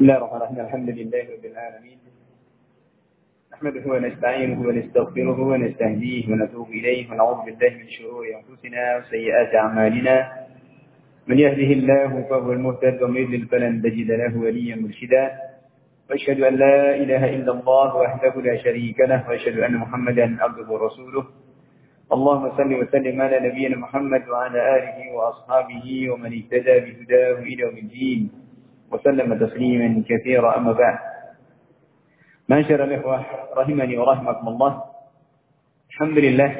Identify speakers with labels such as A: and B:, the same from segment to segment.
A: بسم الله الرحمن الرحيم. الحمد لله رب العالمين. نحمده ونستعينه ونستغفره ونستهديه ونتوب إليه ونعوذ بالله من شرور أنفسنا وسيئات أعمالنا. من يهده الله فهو المهتد ومن يضلل فلن تجد له وليا مرشدا. وأشهد أن لا إله إلا الله وحده لا شريك له وأشهد أن محمدا عبده ورسوله. اللهم صل وسلم على نبينا محمد وعلى آله وأصحابه ومن اهتدى بهداه إلى يوم الدين. وسلم تسليما كثيرا أما بعد معاشر الإخوة rahimani wa rahmatullah Alhamdulillah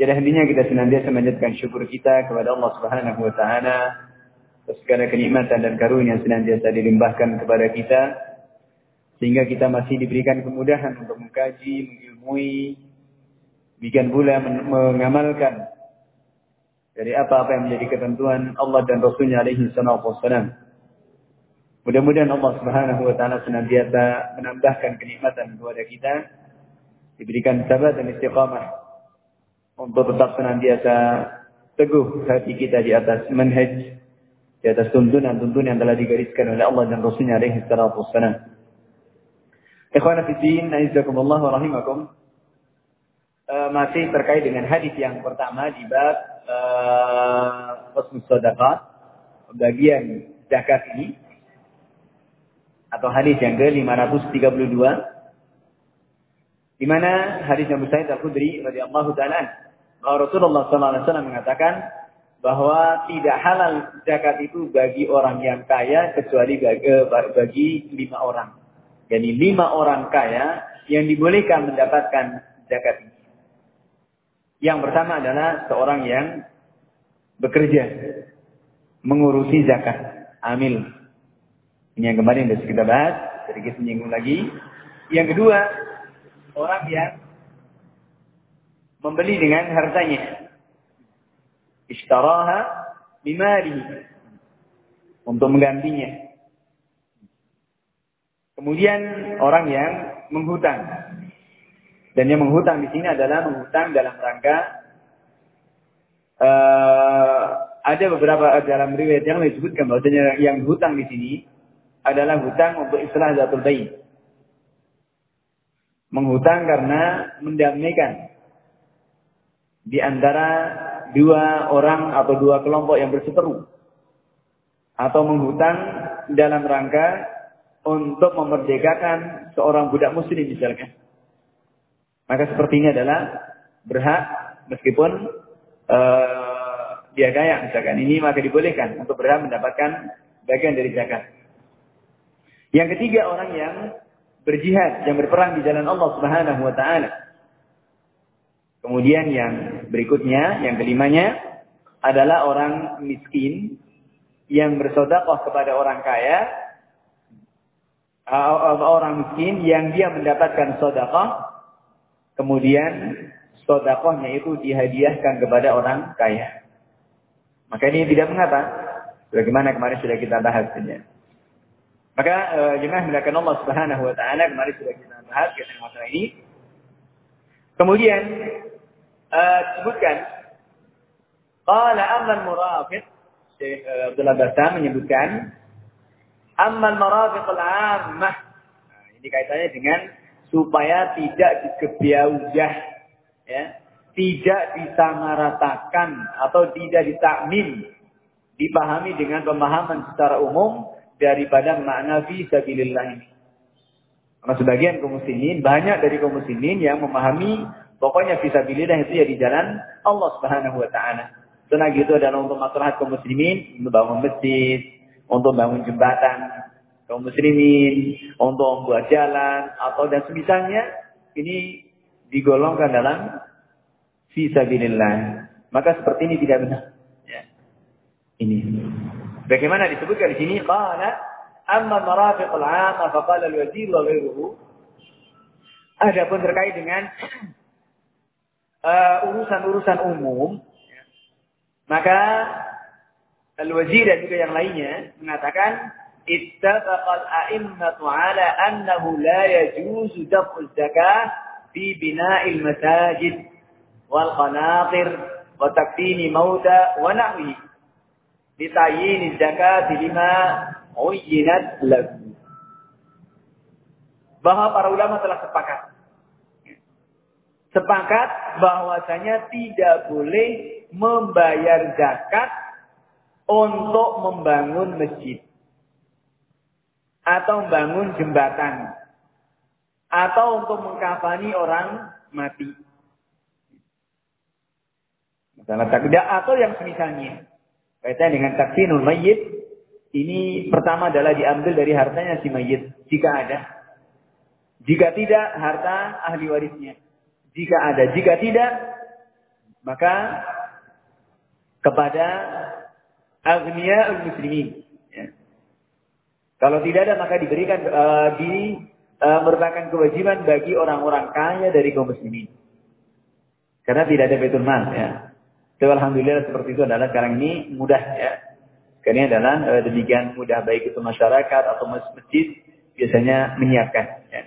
A: Jadi hendinya kita senantiasa menjadikan syukur kita kepada Allah Subhanahu wa taala atas segala kenikmatan dan karunia yang senantiasa dilimpahkan kepada kita sehingga kita masih diberikan kemudahan untuk mengkaji, mengilmui, bikin pula mengamalkan dari apa-apa yang menjadi ketentuan Allah dan Rasulnya alaihi salatu wassalam. Mudah-mudahan Allah Subhanahu wa taala senantiasa menambahkan kenikmatan kepada kita, diberikan sabar dan istiqamah untuk tetap senantiasa teguh hati kita di atas manhaj, di atas tuntunan-tuntunan yang telah digariskan oleh Allah dan Rasulnya alaihi salatu wassalam. Ikhwan fillah, aizakumullah wa rahimakum. Uh, masih terkait dengan hadis yang pertama di bab uh, sadaqat, bagian zakat ini atau hadis yang ke-532 di mana hadis Abu Sa'id Al-Khudri radhiyallahu taala bahwa Rasulullah sallallahu alaihi wasallam mengatakan bahwa tidak halal zakat itu bagi orang yang kaya kecuali bagi, bagi lima orang. Jadi lima orang kaya yang dibolehkan mendapatkan zakat ini. Yang pertama adalah seorang yang bekerja mengurusi zakat, amil ini yang kemarin sudah kita bahas, sedikit menyinggung lagi. Yang kedua, orang yang membeli dengan hartanya. Ishtaraha bimali. Untuk menggantinya. Kemudian orang yang menghutang. Dan yang menghutang di sini adalah menghutang dalam rangka uh, ada beberapa dalam riwayat yang disebutkan bahwasanya yang hutang di sini adalah hutang untuk islah zatul bayi. Menghutang karena mendamaikan di antara dua orang atau dua kelompok yang berseteru. Atau menghutang dalam rangka untuk memerdekakan seorang budak muslim misalkan. Maka seperti ini adalah berhak meskipun uh, dia kaya misalkan ini maka dibolehkan untuk berhak mendapatkan bagian dari zakat. Yang ketiga orang yang berjihad, yang berperang di jalan Allah Subhanahu wa taala. Kemudian yang berikutnya, yang kelimanya adalah orang miskin yang bersodakoh kepada orang kaya, orang miskin yang dia mendapatkan sodakoh, kemudian sodakohnya itu dihadiahkan kepada orang kaya. Maka ini tidak mengapa. Bagaimana kemarin sudah kita bahas. Maka uh, jemaah melakukan Allah Subhanahu wa taala kemarin sudah kita bahas tentang masalah ini. Kemudian uh, disebutkan qala amman murafiq Syekh uh, Abdullah Basam menyebutkan amman marafiq al-ammah. Nah, ini kaitannya dengan supaya tidak dikebiaujah ya, tidak disamaratakan atau tidak ditakmin dipahami dengan pemahaman secara umum daripada makna fi sabilillah ini. Karena sebagian kaum muslimin, banyak dari kaum muslimin yang memahami pokoknya fi sabilillah itu ya di jalan Allah Subhanahu wa taala. Selagi itu adalah untuk maslahat kaum muslimin, untuk bangun masjid, untuk bangun jembatan kaum muslimin, untuk membuat jalan atau dan semisalnya ini digolongkan dalam fi sabilillah. Maka seperti ini tidak benar. Ya. Ini. Bagaimana disebutkan di sini? Qala amma marafiq al-'amma faqala al-wazir wa ghairuhu. Adapun terkait dengan uh, urusan-urusan uh, umum, maka al-wazir dan juga yang lainnya mengatakan ittafaqa al-a'immatu 'ala annahu la yajuzu daf'u zakah fi bina'il masajid wal qanatir wa takfini mauta wa nahwihi Ditayin zakat lima uyinat lagu. Bahwa para ulama telah sepakat. Sepakat bahwasanya tidak boleh membayar zakat untuk membangun masjid. Atau membangun jembatan. Atau untuk mengkafani orang mati. Masalah takdir atau yang semisalnya. Kaitan dengan takfinul mayyit, ini pertama adalah diambil dari hartanya si mayit, jika ada. Jika tidak, harta ahli warisnya. Jika ada, jika tidak, maka kepada agniya muslimin. Ya. Kalau tidak ada, maka diberikan uh, di uh, merupakan kewajiban bagi orang-orang kaya dari kaum muslimin. Karena tidak ada betul mal. Ya. Tapi alhamdulillah seperti itu adalah sekarang ini mudah ya. Karena adalah e, demikian mudah baik itu masyarakat atau masjid biasanya menyiapkan. Ya.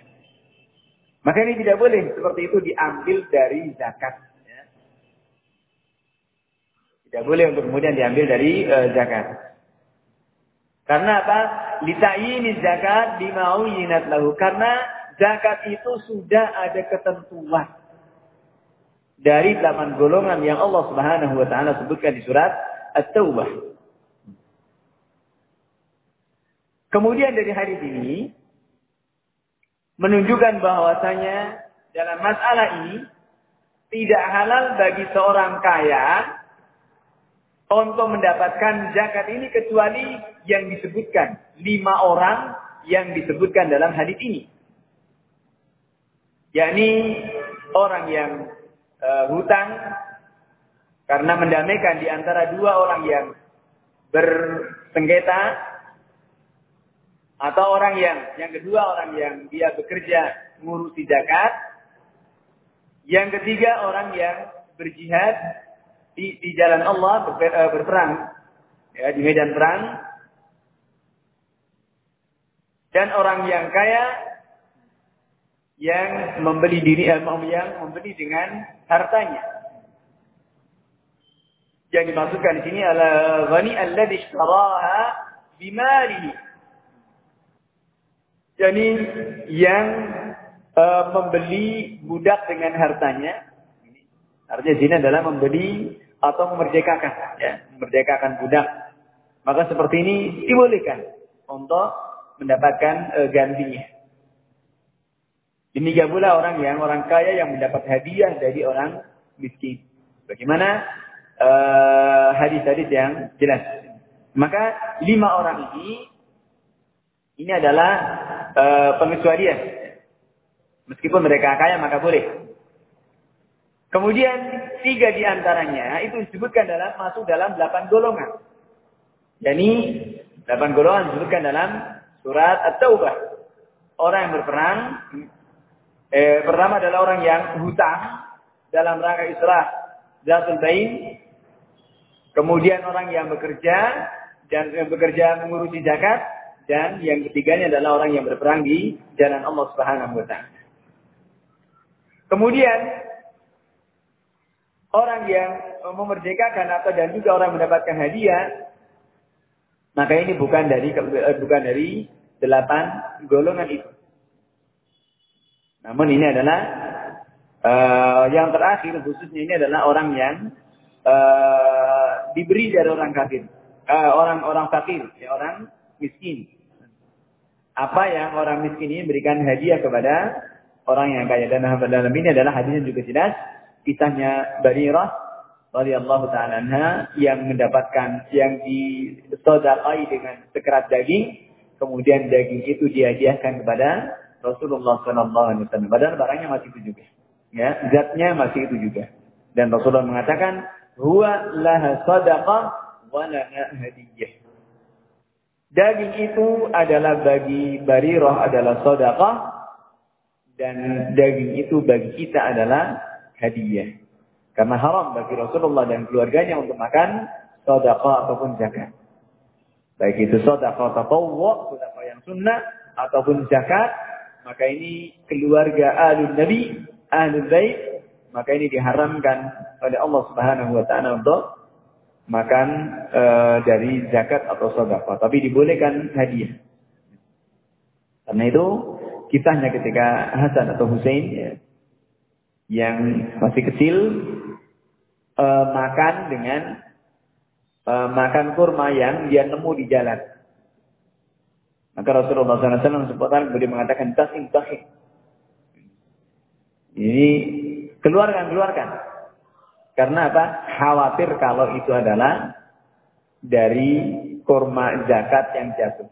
A: Maka ini tidak boleh seperti itu diambil dari zakat. Ya. Tidak boleh untuk kemudian diambil dari e, zakat. Karena apa? Litayini zakat dimauinat lahu. Karena zakat itu sudah ada ketentuan dari delapan golongan yang Allah Subhanahu wa taala sebutkan di surat At-Taubah. Kemudian dari hadis ini menunjukkan bahwasanya dalam masalah ini tidak halal bagi seorang kaya untuk mendapatkan zakat ini kecuali yang disebutkan lima orang yang disebutkan dalam hadis ini yakni orang yang uh, hutang karena mendamaikan di antara dua orang yang bersengketa atau orang yang yang kedua orang yang dia bekerja ngurusi zakat yang ketiga orang yang berjihad di, di jalan Allah ber, uh, berperang ya di medan perang dan orang yang kaya yang membeli diri eh, yang membeli dengan hartanya. Yang dimaksudkan di sini adalah ghani alladhi ishtaraha bimalihi. Jadi yang uh, membeli budak dengan hartanya. Artinya sini adalah membeli atau memerdekakan, ya, memerdekakan budak. Maka seperti ini dibolehkan untuk mendapatkan uh, gantinya. Demikian pula orang yang orang kaya yang mendapat hadiah dari orang miskin. Bagaimana eh, hadis-hadis uh, yang jelas. Maka lima orang ini ini adalah uh, pengecualian. Meskipun mereka kaya maka boleh. Kemudian tiga di antaranya itu disebutkan dalam masuk dalam delapan golongan. Jadi delapan golongan disebutkan dalam surat At-Taubah. Orang yang berperang Eh, pertama adalah orang yang hutang dalam rangka islah zatul bain. Kemudian orang yang bekerja dan yang bekerja mengurusi zakat dan yang ketiganya adalah orang yang berperang di jalan Allah Subhanahu wa taala. Kemudian orang yang memerdekakan atau dan juga orang mendapatkan hadiah maka ini bukan dari bukan dari delapan golongan itu. Namun ini adalah uh, yang terakhir khususnya ini adalah orang yang uh, diberi dari orang kafir, uh, orang orang fakir, ya orang miskin. Apa yang orang miskin ini berikan hadiah kepada orang yang kaya. Dan dalam ini adalah hadisnya juga jelas. Kisahnya Barirah radhiyallahu taala anha yang mendapatkan yang disodakai dengan sekerat daging. Kemudian daging itu dihadiahkan kepada Rasulullah Sallallahu Alaihi Wasallam. Padahal barangnya masih itu juga. Ya, zatnya masih itu juga. Dan Rasulullah mengatakan, huwa laha sadaqah wa lana hadiyah. Daging itu adalah bagi Barirah adalah sadaqah dan daging itu bagi kita adalah hadiah. Karena haram bagi Rasulullah dan keluarganya untuk makan sadaqah ataupun zakat. Baik itu sadaqah tatawwu, sedekah yang sunnah ataupun zakat maka ini keluarga alun nabi, alun bait, maka ini diharamkan oleh Allah Subhanahu wa taala untuk makan e, dari zakat atau sedekah, tapi dibolehkan hadiah. Karena itu kisahnya ketika Hasan atau Hussein ya, yang masih kecil e, makan dengan e, makan kurma yang dia nemu di jalan. Maka Rasulullah SAW sempat beliau mengatakan tasing tasing. Ini keluarkan keluarkan. Karena apa? Khawatir kalau itu adalah dari kurma zakat yang jatuh.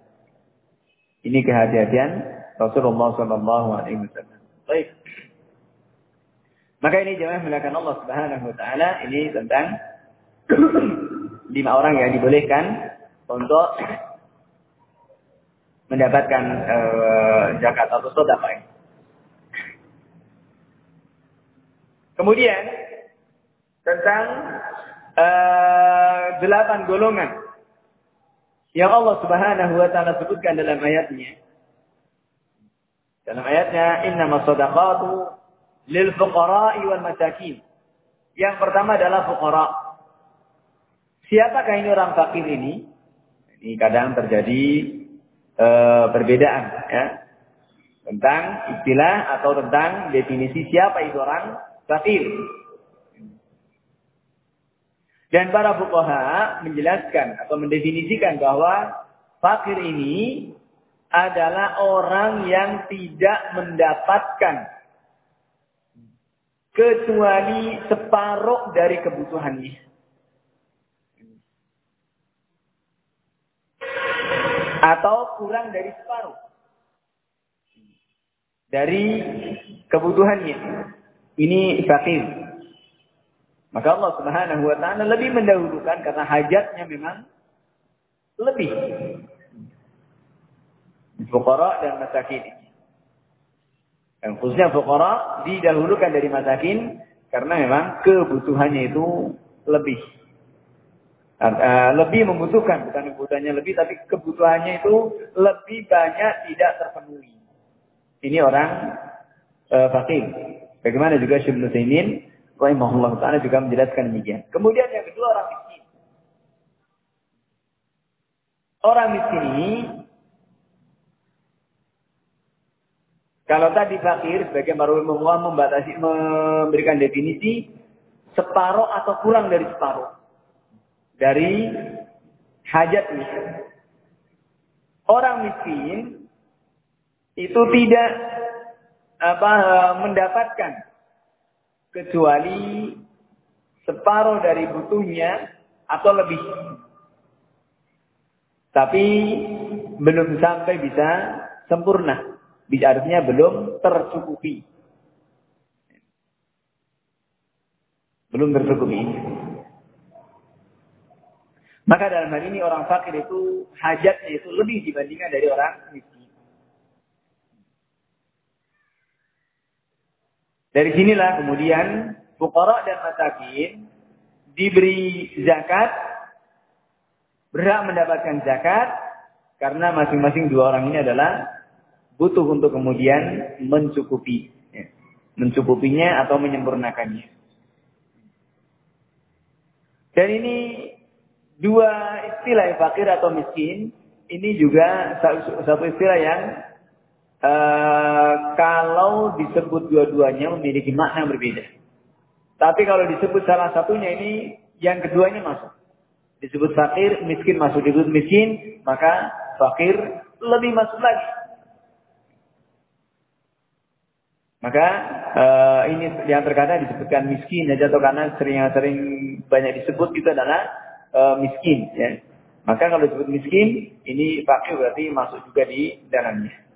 A: Ini kehadiran Rasulullah Wasallam. Baik. Maka ini jemaah melakukan Allah Subhanahu Wa Taala ini tentang lima orang yang dibolehkan untuk mendapatkan uh, zakat atau sedekah. Kemudian tentang uh, delapan golongan yang Allah Subhanahu wa taala sebutkan dalam ayatnya. Dalam ayatnya innamas shadaqatu lil fuqara'i wal masakin. Yang pertama adalah fuqara. Siapakah ini orang fakir ini? Ini kadang terjadi uh, perbedaan ya tentang istilah atau tentang definisi siapa itu orang fakir. Dan para fuqaha menjelaskan atau mendefinisikan bahwa fakir ini adalah orang yang tidak mendapatkan kecuali separuh dari kebutuhannya. Atau kurang dari separuh. Dari kebutuhannya. Ini fakir. Maka Allah Subhanahu wa taala lebih mendahulukan karena hajatnya memang lebih. Fuqara dan masakin. Dan khususnya fuqara didahulukan dari masakin karena memang kebutuhannya itu lebih. Uh, lebih membutuhkan, bukan kebutuhannya lebih, tapi kebutuhannya itu lebih banyak tidak terpenuhi. Ini orang uh, fakir. Bagaimana juga Syekh Nusaimin rahimahullah taala juga menjelaskan demikian. Kemudian yang kedua orang miskin. Orang miskin ini kalau tadi fakir sebagai marwah membatasi memberikan definisi separuh atau kurang dari separuh dari hajatnya. Orang miskin itu tidak apa mendapatkan kecuali separuh dari butuhnya atau lebih. Tapi belum sampai bisa sempurna. Bisa artinya belum tercukupi. Belum tercukupi. Maka dalam hal ini orang fakir itu hajatnya itu lebih dibandingkan dari orang miskin. Dari sinilah kemudian fukara dan masakin diberi zakat, berhak mendapatkan zakat, karena masing-masing dua orang ini adalah butuh untuk kemudian mencukupi. Ya, mencukupinya atau menyempurnakannya. Dan ini dua istilah fakir atau miskin, ini juga satu istilah yang Uh, kalau disebut dua-duanya memiliki makna yang berbeda. Tapi kalau disebut salah satunya ini, yang keduanya masuk. Disebut fakir, miskin masuk. Disebut miskin, maka fakir lebih masuk lagi. Maka uh, ini yang terkadang disebutkan miskin aja atau karena sering sering banyak disebut itu adalah uh, miskin ya. Maka kalau disebut miskin ini fakir berarti masuk juga di dalamnya.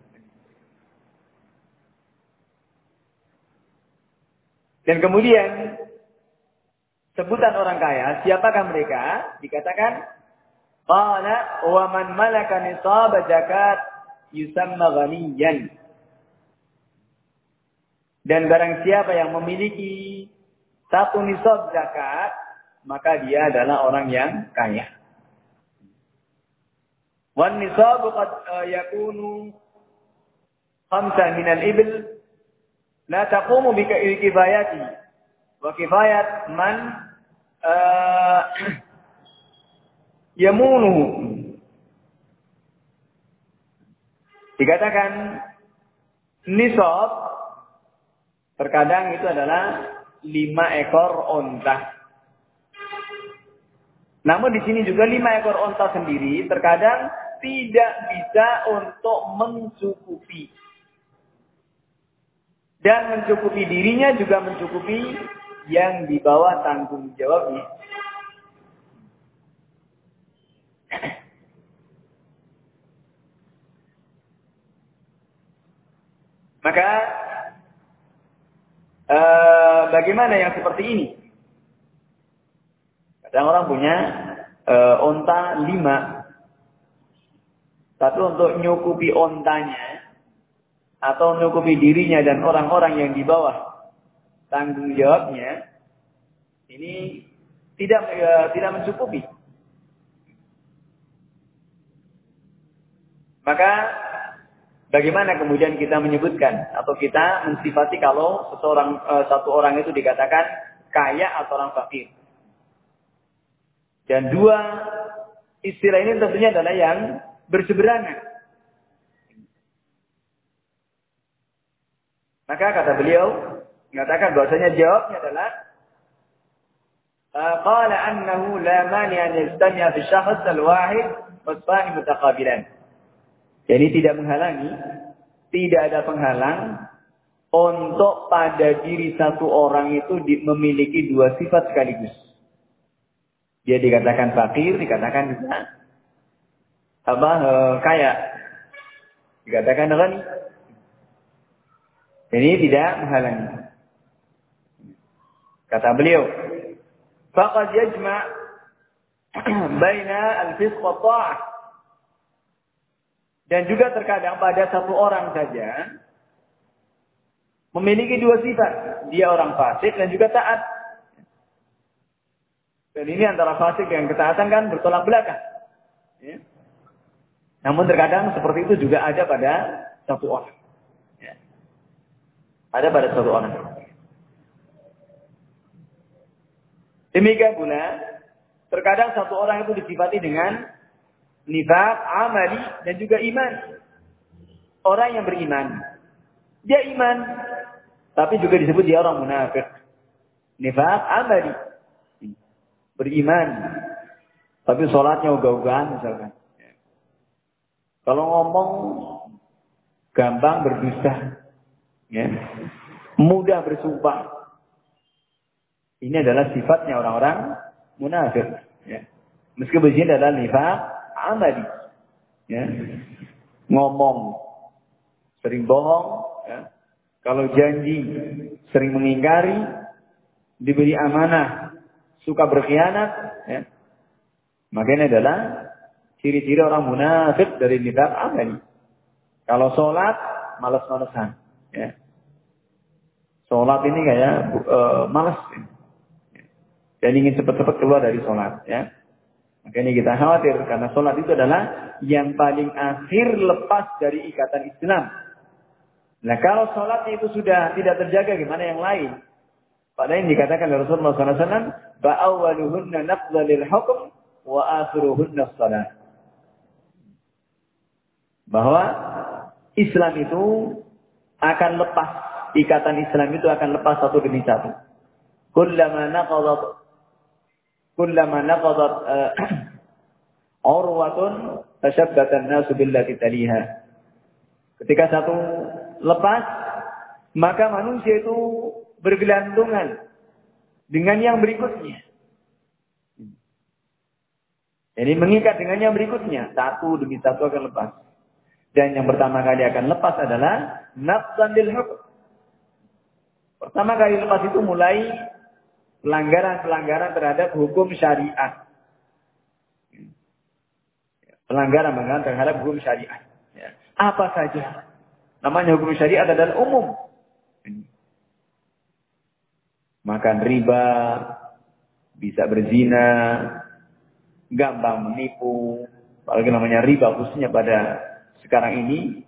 A: Dan kemudian sebutan orang kaya, siapakah mereka? Dikatakan qala wa man malaka nisab zakat yusamma ghaniyan. Dan barang siapa yang memiliki satu nisab zakat, maka dia adalah orang yang kaya. Wan nisab qad uh, yakunu khamsa min al-ibil la taqumu bi kifayati wa kifayat man uh, yamunuhu. Dikatakan nisab terkadang itu adalah lima ekor onta. Namun di sini juga lima ekor onta sendiri terkadang tidak bisa untuk mencukupi. Dan mencukupi dirinya juga mencukupi yang di bawah tanggung jawabnya. Maka eh, bagaimana yang seperti ini? Kadang orang punya eh, onta lima, tapi untuk nyukupi ontanya atau nyukupi dirinya dan orang-orang yang di bawah tanggung jawabnya ini tidak eh, tidak mencukupi. Maka Bagaimana kemudian kita menyebutkan atau kita mensifati kalau seseorang e, satu orang itu dikatakan kaya atau orang fakir? Dan dua istilah ini tentunya adalah yang berseberangan. Maka kata beliau mengatakan bahwasanya jawabnya adalah qala annahu la mani an yastami'a fi syakhs al-wahid wa mutaqabilan. Jadi tidak menghalangi, tidak ada penghalang untuk pada diri satu orang itu memiliki dua sifat sekaligus. Dia dikatakan fakir, dikatakan juga apa eh, kaya, dikatakan ghani. Ini tidak menghalangi. Kata beliau, faqad yajma' baina al-fisq dan juga terkadang pada satu orang saja memiliki dua sifat. Dia orang fasik dan juga taat. Dan ini antara fasik dan ketaatan kan bertolak belakang. Ya. Namun terkadang seperti itu juga ada pada satu orang. Ya. Ada pada satu orang. Demikian pula, terkadang satu orang itu disifati dengan nifak, amali, dan juga iman. Orang yang beriman. Dia iman. Tapi juga disebut dia orang munafik. Nifak, amali. Beriman. Tapi sholatnya ogah-ogahan misalkan. Kalau ngomong gampang berdusta. Ya. Mudah bersumpah. Ini adalah sifatnya orang-orang munafik. Ya. Meskipun ini adalah nifak, amali. Ya. Ngomong sering bohong, ya. kalau janji sering mengingkari, diberi amanah, suka berkhianat, ya. maka ini adalah ciri-ciri orang munafik dari nifak amali. Kalau sholat, malas-malesan. Ya. Sholat ini kayak uh, malas. Ya. Dan ingin cepat-cepat keluar dari sholat. Ya. Makanya kita khawatir karena sholat itu adalah yang paling akhir lepas dari ikatan Islam. Nah kalau sholatnya itu sudah tidak terjaga gimana yang lain? Padahal yang dikatakan oleh Rasulullah SAW, Ba'awaluhunna nafza lil hukum wa akhiruhunna salat. Bahwa Islam itu akan lepas, ikatan Islam itu akan lepas satu demi satu. Kullama naqadat kullama naqadat uh, urwatun tashabbata an-nasu billati taliha. Ketika satu lepas, maka manusia itu bergelantungan dengan yang berikutnya. Jadi mengikat dengan yang berikutnya. Satu demi satu akan lepas. Dan yang pertama kali akan lepas adalah nafsan hukum. Pertama kali lepas itu mulai pelanggaran-pelanggaran terhadap hukum syariat. Pelanggaran-pelanggaran terhadap hukum syariat. Ya. Apa saja. Namanya hukum syariat adalah umum. Makan riba, bisa berzina, gampang menipu, apalagi namanya riba khususnya pada sekarang ini,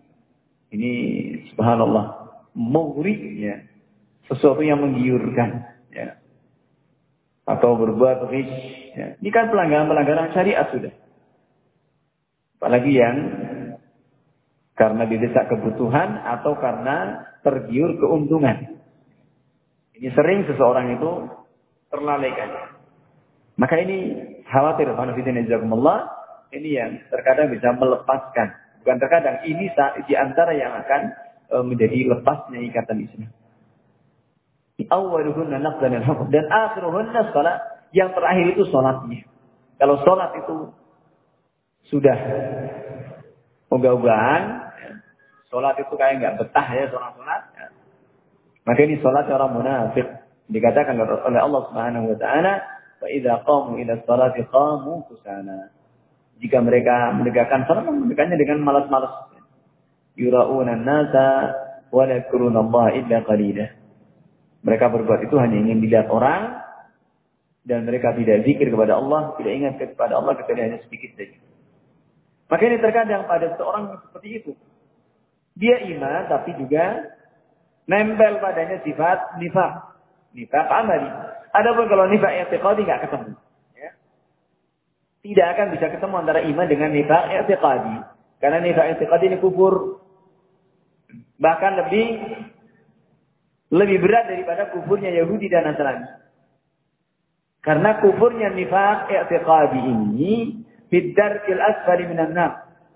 A: ini subhanallah, mughri ya, sesuatu yang menggiurkan. Ya. atau berbuat ghish. Ya. Ini kan pelanggaran-pelanggaran syariat sudah. Apalagi yang karena didesak kebutuhan atau karena tergiur keuntungan. Ini sering seseorang itu terlalaikan. Maka ini khawatir, ini yang terkadang bisa melepaskan. Bukan terkadang, ini di antara yang akan e, menjadi lepasnya ikatan Islam. Awaluhunna naqdan al dan akhiruhunna salat. Yang terakhir itu salatnya. Kalau salat itu sudah ogah-ogahan, ya, salat itu kayak nggak betah ya salat-salat. Maka ini salat orang munafik. Dikatakan oleh Allah Subhanahu wa taala, "Fa idza qamu ila salati qamu kusana." Jika mereka menegakkan salat, menegakkannya dengan malas-malas. Yura'una an-nasa wa la Allah illa qalila. Mereka berbuat itu hanya ingin dilihat orang dan mereka tidak zikir kepada Allah, tidak ingat kepada Allah kecuali hanya sedikit saja. Maka ini terkadang pada seorang seperti itu. Dia iman tapi juga nempel padanya sifat nifak. Nifak amali. Adapun kalau nifak i'tiqadi nggak ketemu. Tidak akan bisa ketemu antara iman dengan nifak i'tiqadi. Karena nifak i'tiqadi ini kufur. Bahkan lebih lebih berat daripada kufurnya Yahudi dan Nasrani. Karena kufurnya nifak i'tiqadi ini fil asfali minan.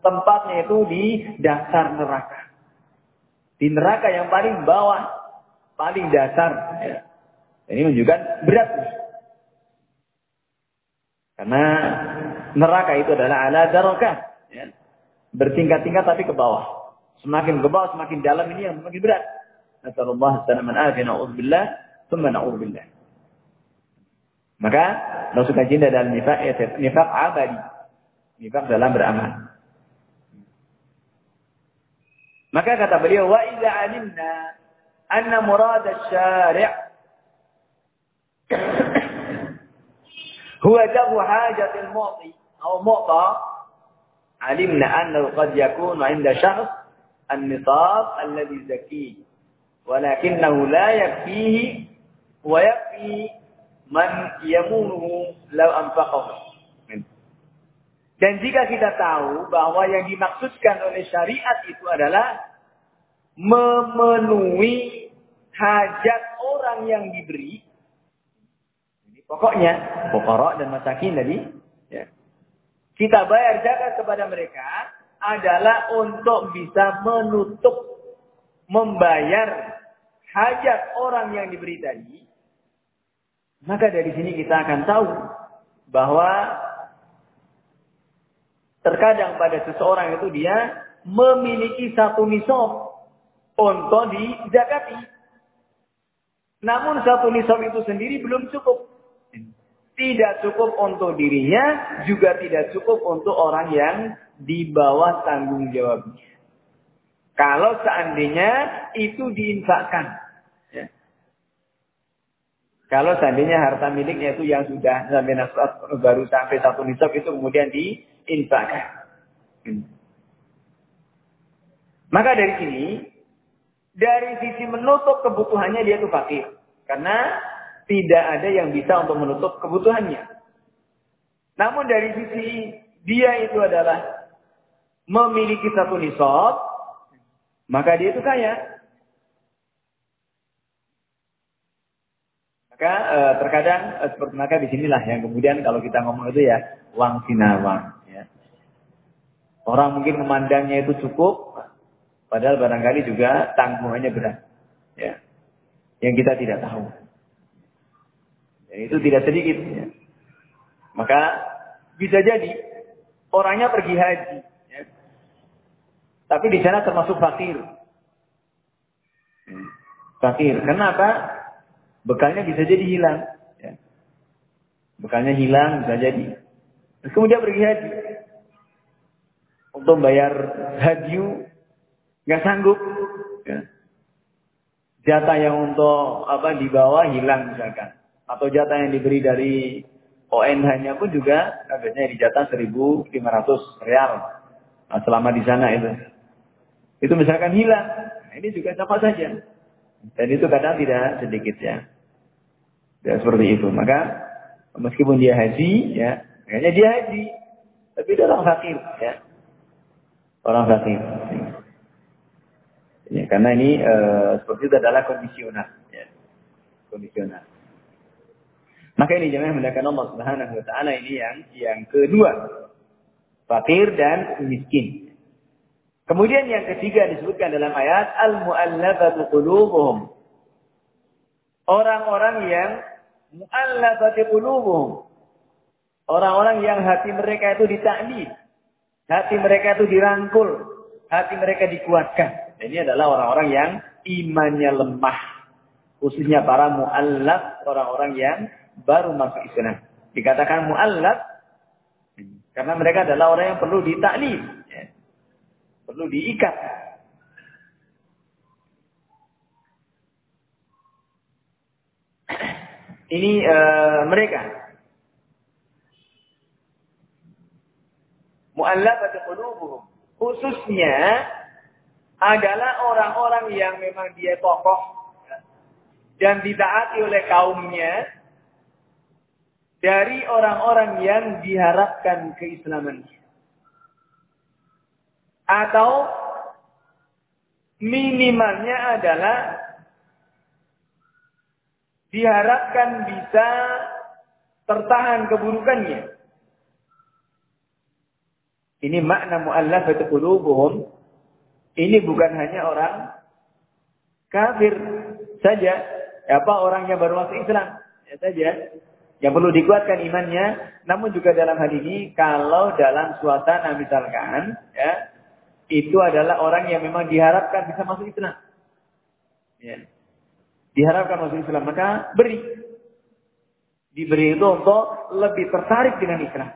A: Tempatnya itu di dasar neraka. Di neraka yang paling bawah, paling dasar. Ya. Ini menunjukkan berat. Karena neraka itu adalah ala darokat. Ya. Bertingkat-tingkat tapi ke bawah. Semakin ke bawah, semakin dalam ini yang semakin berat. Nasallallahu wa na'udzubillah, thumma na'udzubillah. Maka masukkan cinta dalam nifak, ya, nifak abadi. Nifak dalam beramal. Maka kata beliau, wa idza alimna anna murad asy-syari' هو دفع حاجة المعطي أو معطى علمنا أنه قد يكون عند شخص النصاب الذي زكيه ولكنه لا يكفيه ويكفي من يمونه لو أنفقه Dan jika kita tahu bahwa yang dimaksudkan oleh syariat itu adalah memenuhi hajat orang yang diberi Pokoknya, pokorok dan masakin tadi, ya. kita bayar zakat kepada mereka adalah untuk bisa menutup, membayar hajat orang yang diberi tadi. Maka dari sini kita akan tahu bahwa terkadang pada seseorang itu dia memiliki satu nisab untuk dizakati. Namun satu nisab itu sendiri belum cukup. Tidak cukup untuk dirinya, juga tidak cukup untuk orang yang di bawah tanggung jawabnya. Kalau seandainya itu diinfakkan. Ya. Kalau seandainya harta miliknya itu yang sudah sampai nasrat baru sampai satu nisab itu kemudian diinfakkan. Hmm. Maka dari sini, dari sisi menutup kebutuhannya dia itu fakir. Karena tidak ada yang bisa untuk menutup kebutuhannya. Namun dari sisi dia itu adalah memiliki satu nisab, maka dia itu kaya. Maka e, terkadang e, seperti maka di sinilah yang kemudian kalau kita ngomong itu ya uang sinawang. Ya. Orang mungkin memandangnya itu cukup, padahal barangkali juga tanggungannya berat. Ya. Yang kita tidak tahu. Dan itu tidak sedikit. Ya. Maka bisa jadi orangnya pergi haji. Ya. Tapi di sana termasuk fakir. Hmm. Fakir. Kenapa? Bekalnya bisa jadi hilang. Ya. Bekalnya hilang bisa jadi. Terus kemudian pergi haji. Untuk bayar haji nggak sanggup. Ya. Jatah yang untuk apa dibawa hilang misalkan atau jatah yang diberi dari ONH-nya pun juga biasanya dijatah 1.500 real nah, selama di sana itu. Itu misalkan hilang, nah, ini juga sama saja. Dan itu kadang tidak sedikit ya. Ya seperti itu. Maka Meskipun dia haji, ya, akhirnya dia haji, tapi dia orang fakir, ya. Orang fakir. Ya, karena ini e, seperti itu adalah kondisional, ya. Kondisional. Maka ini jangan mendapatkan Allah Subhanahu wa taala ini yang yang kedua. Fakir dan miskin. Kemudian yang ketiga disebutkan dalam ayat al-mu'allafatu qulubuhum. Orang-orang yang mu'allafati qulubuhum. Orang-orang yang hati mereka itu ditaklid. Hati mereka itu dirangkul. Hati mereka dikuatkan. Ini adalah orang-orang yang imannya lemah. Khususnya para mu'allaf, orang-orang yang baru masuk Islam. Dikatakan mu'allaf, karena mereka adalah orang yang perlu ditaklid. Ya. Perlu diikat. Ini uh, mereka mu'allafat qulubuhum. Khususnya adalah orang-orang yang memang dia tokoh dan ditaati oleh kaumnya dari orang-orang yang diharapkan keislamannya. Atau minimalnya adalah diharapkan bisa tertahan keburukannya. Ini makna mu'allafat qulubuhum. Ini bukan hanya orang kafir saja. Apa orang yang baru masuk Islam ya saja. Yang perlu dikuatkan imannya. Namun juga dalam hal ini kalau dalam suasana misalkan ya itu adalah orang yang memang diharapkan bisa masuk Islam. Ya. Diharapkan masuk Islam maka beri. Diberi itu untuk lebih tertarik dengan Islam.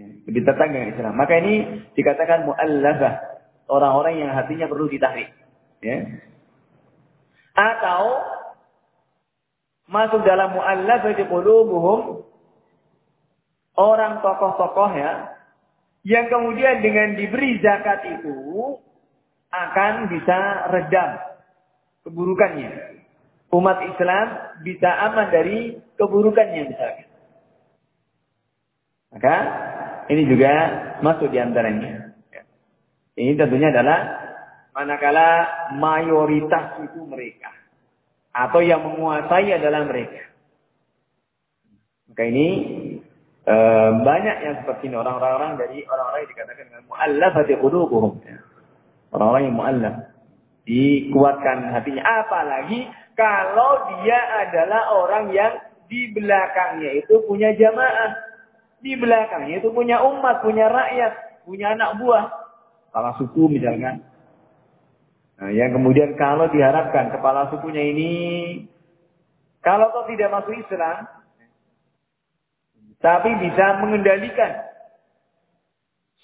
A: Lebih tertangga dengan Islam. Maka ini dikatakan mu'allafah. Orang-orang yang hatinya perlu ditarik. Ya. Atau masuk dalam mu'allafah di qulubuhum orang tokoh-tokoh ya yang kemudian dengan diberi zakat itu akan bisa redam keburukannya. Umat Islam bisa aman dari keburukannya misalnya. Maka ini juga masuk di antaranya. Ini tentunya adalah manakala mayoritas itu mereka. Atau yang menguasai adalah mereka. Maka ini e, banyak yang seperti ini. Orang-orang dari orang-orang yang dikatakan dengan mu'allafati qulubuhum. Orang-orang yang mu'allaf. Dikuatkan hatinya. Apalagi kalau dia adalah orang yang di belakangnya itu punya jamaah. Di belakangnya itu punya umat, punya rakyat, punya anak buah. Kepala suku misalnya. Nah, yang kemudian kalau diharapkan kepala sukunya ini, kalau kau tidak masuk Islam, tapi bisa mengendalikan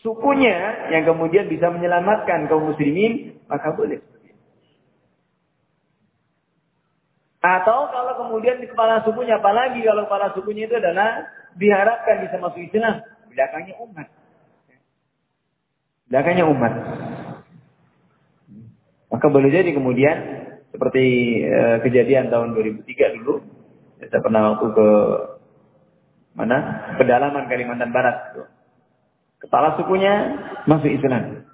A: sukunya yang kemudian bisa menyelamatkan kaum muslimin, maka boleh. Atau kalau kemudian di kepala sukunya, apalagi kalau kepala sukunya itu adalah diharapkan bisa masuk Islam. Belakangnya umat. Belakangnya umat. Maka boleh jadi kemudian seperti e, kejadian tahun 2003 dulu, saya pernah waktu ke mana pedalaman Kalimantan Barat. Kepala sukunya masuk Islam.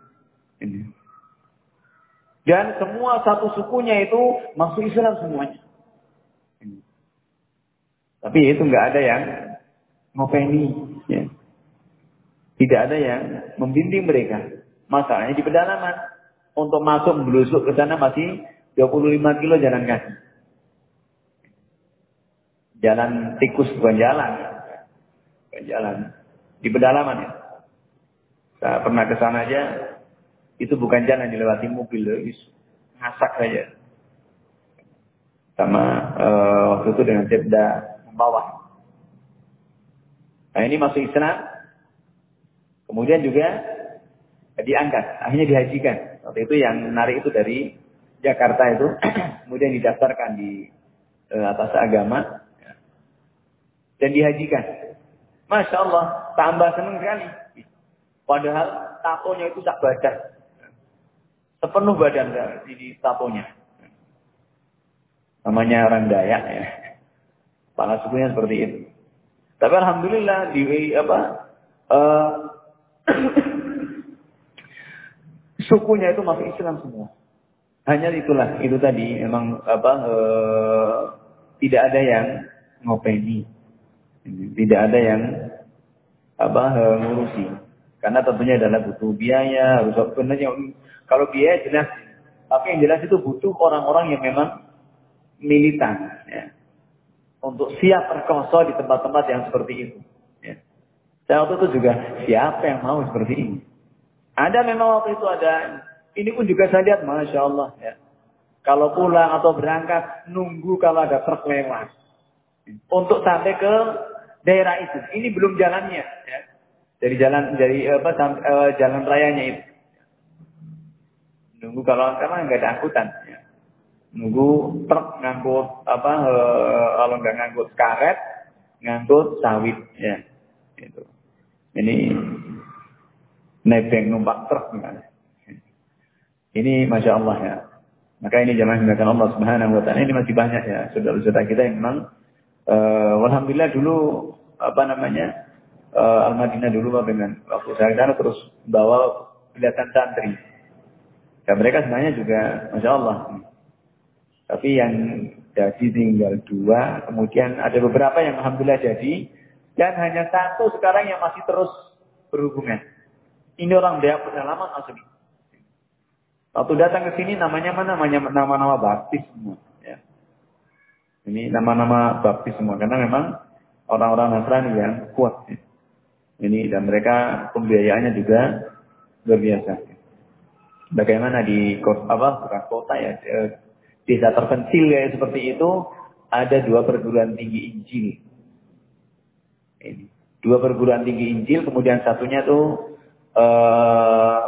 A: Dan semua satu sukunya itu masuk Islam semuanya. Tapi itu nggak ada yang ngopeni. Ya. Tidak ada yang membimbing mereka. Masalahnya di pedalaman. Untuk masuk melusuk ke sana masih 25 kilo jalan kaki. Jalan tikus bukan jalan. Bukan jalan. Di pedalaman ya. Saya pernah ke sana aja. Itu bukan jalan dilewati mobil. Ngasak saja. Sama uh, waktu itu dengan Jebda membawa Nah ini masuk Islam. Kemudian juga diangkat. Akhirnya dihajikan. Waktu itu yang menarik itu dari Jakarta itu. kemudian didaftarkan di e, atas agama. Dan dihajikan. Masya Allah. Tambah senang sekali. Padahal taponya itu tak badan. Sepenuh badan di taponya. Namanya orang Dayak ya. Kepala sukunya seperti itu. Tapi alhamdulillah di apa uh, sukunya itu masih Islam semua. Hanya itulah itu tadi memang apa uh, tidak ada yang ngopeni. Tidak ada yang apa uh, ngurusi. Karena tentunya adalah butuh biaya, harus sebenarnya kalau biaya jelas. Tapi yang jelas itu butuh orang-orang yang memang militan. Ya untuk siap perkosa di tempat-tempat yang seperti itu. Ya. Saya waktu itu juga siapa yang mau seperti ini. Ada memang waktu itu ada, ini pun juga saya lihat, masya Allah. Ya. Kalau pulang atau berangkat, nunggu kalau ada truk lewat. Untuk sampai ke daerah itu. Ini belum jalannya. Ya. Dari jalan dari apa uh, jalan rayanya itu. Nunggu kalau karena nggak ada angkutan. Ya nunggu truk ngangkut apa e, kalau nggak ngangkut karet ngangkut sawit ya. Itu ini nebeng numpak truk misalnya. ini masya Allah ya. Maka ini jangan menggunakan Allah Subhanahu Wa Taala. Ini masih banyak ya saudara-saudara kita yang memang e, alhamdulillah dulu apa namanya e, Al Madinah dulu dengan waktu saya sana terus bawa kelihatan santri. Dan mereka sebenarnya juga masya Allah tapi yang jadi tinggal dua, kemudian ada beberapa yang alhamdulillah jadi, dan hanya satu sekarang yang masih terus berhubungan. Ini orang dia pengalaman asli. Waktu datang ke sini namanya mana? Namanya nama-nama baptis semua. Ya. Ini nama-nama baptis semua karena memang orang-orang Nasrani yang kuat. Ya. Ini dan mereka pembiayaannya juga luar biasa. Bagaimana di kota apa kota ya eh, desa terpencil kayak seperti itu ada dua perguruan tinggi Injil. Ini. Dua perguruan tinggi Injil, kemudian satunya tuh uh,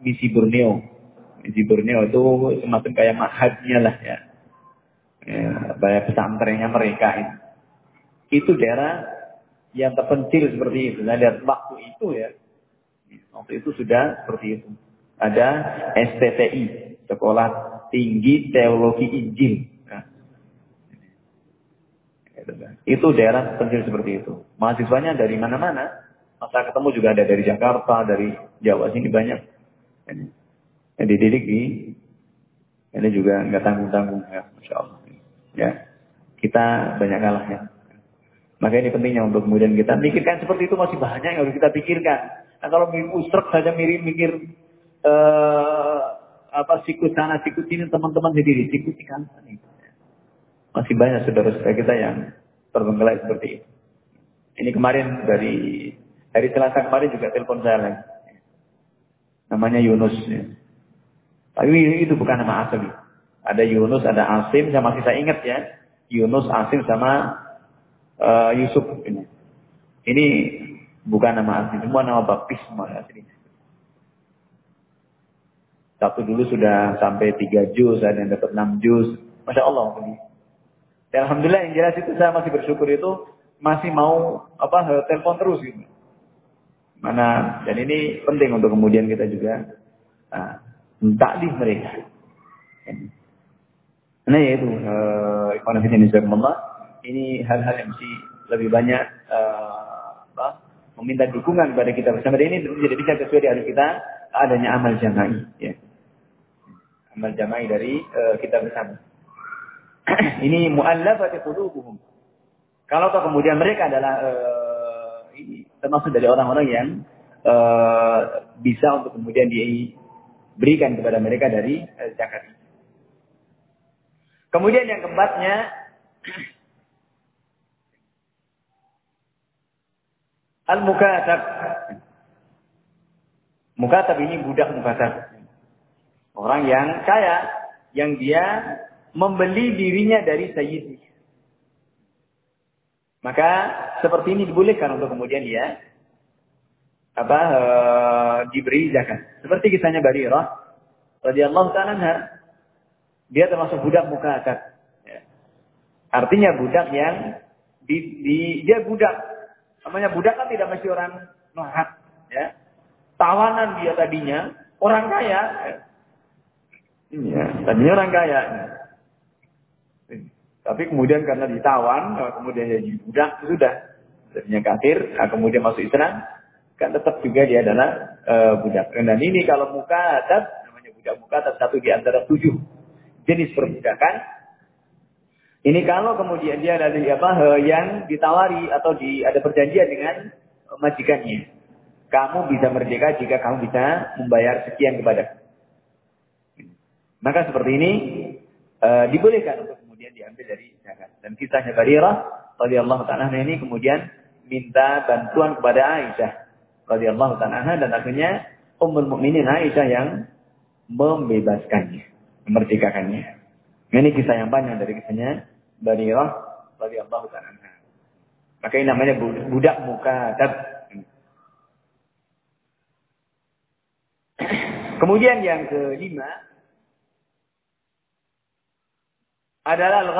A: misi Borneo. Misi Borneo itu semacam kayak mahadnya lah ya. ya banyak pesantrennya mereka ini. Itu daerah yang terpencil seperti itu. Nah, lihat waktu itu ya. Waktu itu sudah seperti itu. Ada STTI, Sekolah tinggi teologi Injil. Nah. Itu daerah penting seperti itu. Mahasiswanya dari mana-mana. Masa ketemu juga ada dari Jakarta, dari Jawa sini banyak. Yang dididik di ini juga nggak tanggung-tanggung ya, masya Allah. Ya, kita banyak kalahnya. Maka ini pentingnya untuk kemudian kita pikirkan seperti itu masih banyak yang harus kita pikirkan. Nah kalau usrek saja mirip mikir uh, apa sikut sana, sikut sini teman-teman sendiri, sikut kan. Masih banyak saudara-saudara kita yang terbengkelai seperti itu. Ini kemarin dari hari Selasa kemarin juga telepon saya lagi. Namanya Yunus. Ya. Tapi itu bukan nama asli. Ada Yunus, ada Asim, saya masih saya ingat ya. Yunus, Asim sama uh, Yusuf ini. Ini bukan nama asli, semua nama baptis semua aslinya. Satu dulu sudah sampai tiga juz, ada yang dapat enam juz. Masya Allah. Dan Alhamdulillah yang jelas itu saya masih bersyukur itu masih mau apa telepon terus gitu. Mana dan ini penting untuk kemudian kita juga nah, di mereka. Nah ya itu ekonomi Indonesia ini hal-hal yang mesti lebih banyak uh, apa, meminta dukungan kepada kita bersama. Dan ini tidak bisa sesuai di kita adanya amal jama'i. Ya amal dari uh, kita bersama. ini mu'allafati qulubuhum. Kalau kemudian mereka adalah uh, ini termasuk dari orang-orang yang uh, bisa untuk kemudian diberikan kepada mereka dari uh, zakat. Kemudian yang keempatnya al-mukatab. Mukatab ini budak mukatab. Orang yang kaya, yang dia membeli dirinya dari sayyidi. Maka seperti ini dibolehkan untuk kemudian dia apa e, diberi zakat. Seperti kisahnya Barirah radhiyallahu taala dia termasuk budak muka Ya. Artinya budak yang di, di, dia budak. Namanya budak kan tidak mesti orang melarat, ya. Tawanan dia tadinya, orang kaya, ya. Iya, tadinya orang kaya. Tapi kemudian karena ditawan, kemudian jadi budak, sudah. Sebenarnya kafir, nah kemudian masuk Islam, kan tetap juga dia adalah uh, budak. Dan ini kalau muka namanya budak muka satu di antara tujuh jenis perbudakan. Ini kalau kemudian dia ada apa yang ditawari atau di ada perjanjian dengan majikannya. Kamu bisa merdeka jika kamu bisa membayar sekian kepada. Maka seperti ini uh, dibolehkan untuk kemudian diambil dari zakat. Dan kisahnya Barirah radhiyallahu taala ini kemudian minta bantuan kepada Aisyah radhiyallahu taala dan akhirnya Ummul Mukminin Aisyah yang membebaskannya, memerdekakannya. Ini kisah yang panjang dari kisahnya Barirah radhiyallahu taala Maka ini namanya budak muka Kemudian yang kelima adalah al